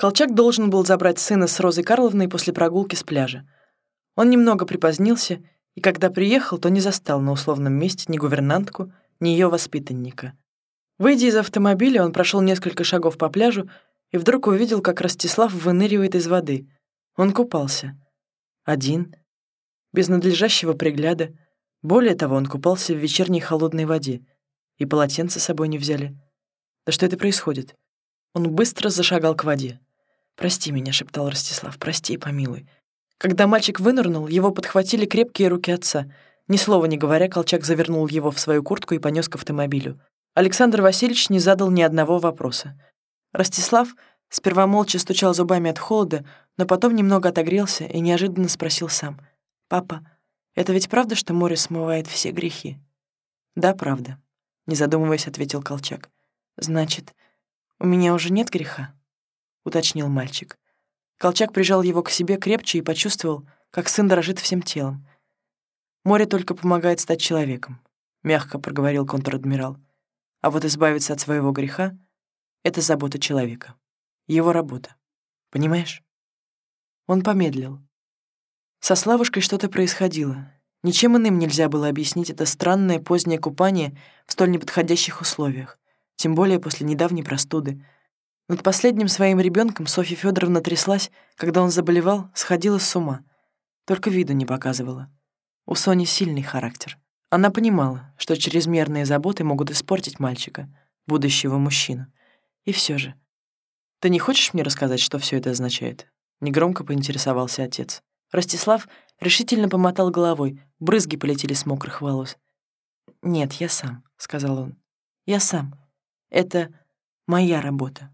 Колчак должен был забрать сына с Розой Карловной после прогулки с пляжа. Он немного припозднился, и когда приехал, то не застал на условном месте ни гувернантку, ни ее воспитанника. Выйдя из автомобиля, он прошел несколько шагов по пляжу и вдруг увидел, как Ростислав выныривает из воды. Он купался. Один, без надлежащего пригляда. Более того, он купался в вечерней холодной воде. И полотенце с собой не взяли. Да что это происходит? Он быстро зашагал к воде. «Прости меня», — шептал Ростислав, — «прости и помилуй». Когда мальчик вынырнул, его подхватили крепкие руки отца. Ни слова не говоря, Колчак завернул его в свою куртку и понес к автомобилю. Александр Васильевич не задал ни одного вопроса. Ростислав сперва молча стучал зубами от холода, но потом немного отогрелся и неожиданно спросил сам. «Папа, это ведь правда, что море смывает все грехи?» «Да, правда», — не задумываясь, ответил Колчак. «Значит, у меня уже нет греха?» — уточнил мальчик. Колчак прижал его к себе крепче и почувствовал, как сын дрожит всем телом. «Море только помогает стать человеком», — мягко проговорил контр-адмирал. «А вот избавиться от своего греха — это забота человека. Его работа. Понимаешь?» Он помедлил. Со Славушкой что-то происходило. Ничем иным нельзя было объяснить это странное позднее купание в столь неподходящих условиях, тем более после недавней простуды — над последним своим ребенком Софья Федоровна тряслась, когда он заболевал, сходила с ума. Только виду не показывала. У Сони сильный характер. Она понимала, что чрезмерные заботы могут испортить мальчика, будущего мужчину. И все же. «Ты не хочешь мне рассказать, что все это означает?» Негромко поинтересовался отец. Ростислав решительно помотал головой, брызги полетели с мокрых волос. «Нет, я сам», — сказал он. «Я сам. Это моя работа».